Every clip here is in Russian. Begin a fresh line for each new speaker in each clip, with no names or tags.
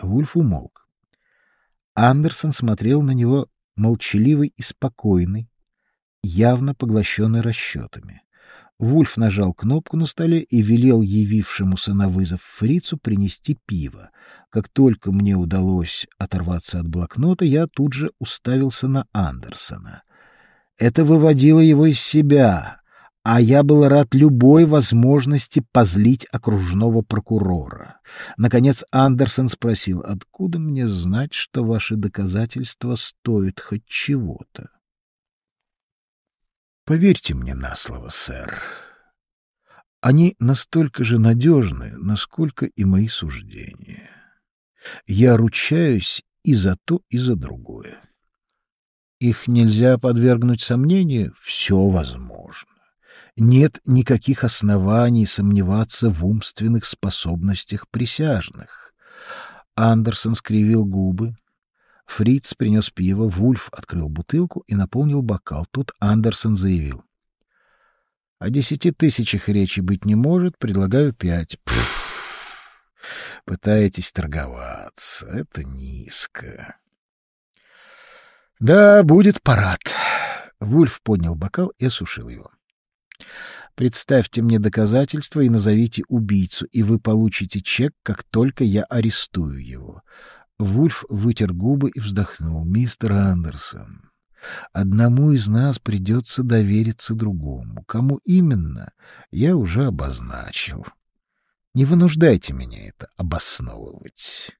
Вульф умолк. Андерсон смотрел на него молчаливый и спокойный, явно поглощенный расчетами. Вульф нажал кнопку на столе и велел явившемуся на вызов фрицу принести пиво. Как только мне удалось оторваться от блокнота, я тут же уставился на Андерсона. Это выводило его из себя, а я был рад любой возможности позлить окружного прокурора. Наконец Андерсон спросил, откуда мне знать, что ваши доказательства стоят хоть чего-то? Поверьте мне на слово, сэр. Они настолько же надежны, насколько и мои суждения. Я ручаюсь и за то, и за другое. Их нельзя подвергнуть сомнению, все возможно. Нет никаких оснований сомневаться в умственных способностях присяжных. Андерсон скривил губы, Фриц принес пиво, Вульф открыл бутылку и наполнил бокал. Тут Андерсон заявил. — О десяти тысячах речи быть не может, предлагаю пять. Пфф, пытаетесь торговаться. Это низко. — Да, будет парад. Вульф поднял бокал и осушил его. — Представьте мне доказательства и назовите убийцу, и вы получите чек, как только я арестую его. Вульф вытер губы и вздохнул. «Мистер Андерсон, одному из нас придется довериться другому. Кому именно, я уже обозначил. Не вынуждайте меня это обосновывать».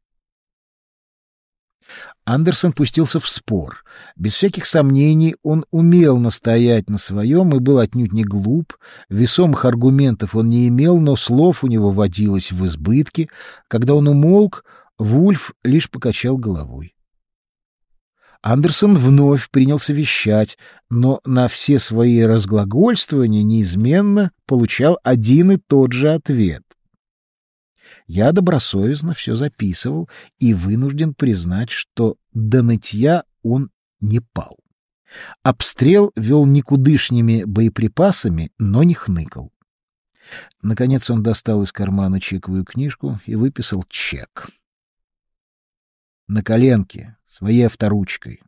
Андерсон пустился в спор. Без всяких сомнений он умел настоять на своем и был отнюдь не глуп. Весомых аргументов он не имел, но слов у него водилось в избытке. Когда он умолк, Вульф лишь покачал головой. Андерсон вновь принялся вещать, но на все свои разглагольствования неизменно получал один и тот же ответ. Я добросовестно все записывал и вынужден признать, что до нытья он не пал. Обстрел вел никудышними боеприпасами, но не хныкал. Наконец он достал из кармана чековую книжку и выписал чек на коленке, своей авторучкой.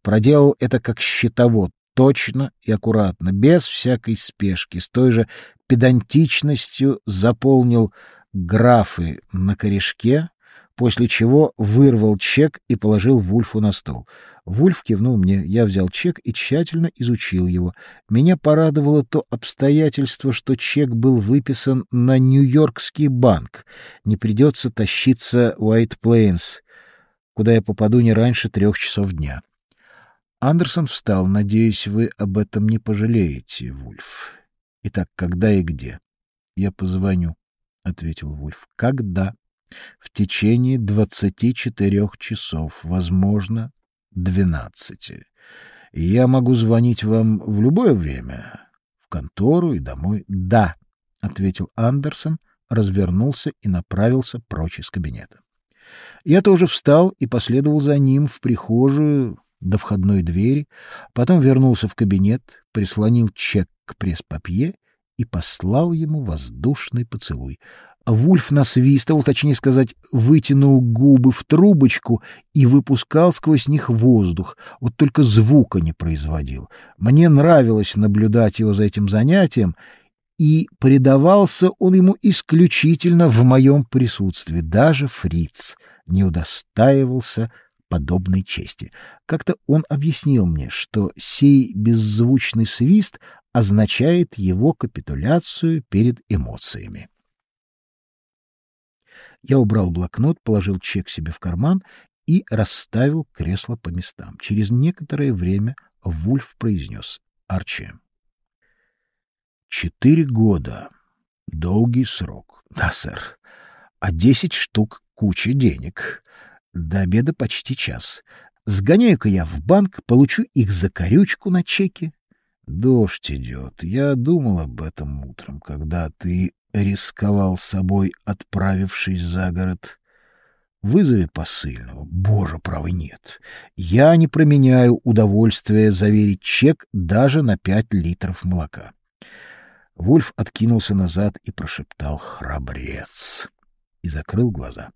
Проделал это как щитовод, точно и аккуратно, без всякой спешки, с той же педантичностью заполнил графы на корешке, после чего вырвал чек и положил Вульфу на стол. Вульф кивнул мне, я взял чек и тщательно изучил его. Меня порадовало то обстоятельство, что чек был выписан на Нью-Йоркский банк. Не придется тащиться в Уайт Плейнс куда я попаду не раньше трех часов дня. Андерсон встал. Надеюсь, вы об этом не пожалеете, Вульф. Итак, когда и где? Я позвоню, ответил Вульф. Когда? В течение двадцати четырех часов, возможно, двенадцати. Я могу звонить вам в любое время, в контору и домой. Да, ответил Андерсон, развернулся и направился прочь из кабинета. Я тоже встал и последовал за ним в прихожую до входной двери, потом вернулся в кабинет, прислонил чек к пресс-папье и послал ему воздушный поцелуй. Вульф насвистывал, точнее сказать, вытянул губы в трубочку и выпускал сквозь них воздух, вот только звука не производил. Мне нравилось наблюдать его за этим занятием, и предавался он ему исключительно в моем присутствии. Даже Фриц не удостаивался подобной чести. Как-то он объяснил мне, что сей беззвучный свист означает его капитуляцию перед эмоциями. Я убрал блокнот, положил чек себе в карман и расставил кресло по местам. Через некоторое время Вульф произнес «Арчи, Четыре года. Долгий срок. Да, сэр. А десять штук — куча денег. До обеда почти час. Сгоняю-ка я в банк, получу их за корючку на чеке. Дождь идет. Я думал об этом утром, когда ты рисковал собой, отправившись за город. Вызови посыльного. Боже, правы нет. Я не променяю удовольствие заверить чек даже на пять литров молока. Вульф откинулся назад и прошептал «Храбрец!» и закрыл глаза.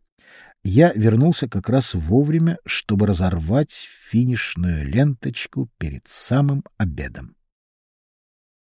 я вернулся как раз вовремя, чтобы разорвать финишную ленточку перед самым обедом.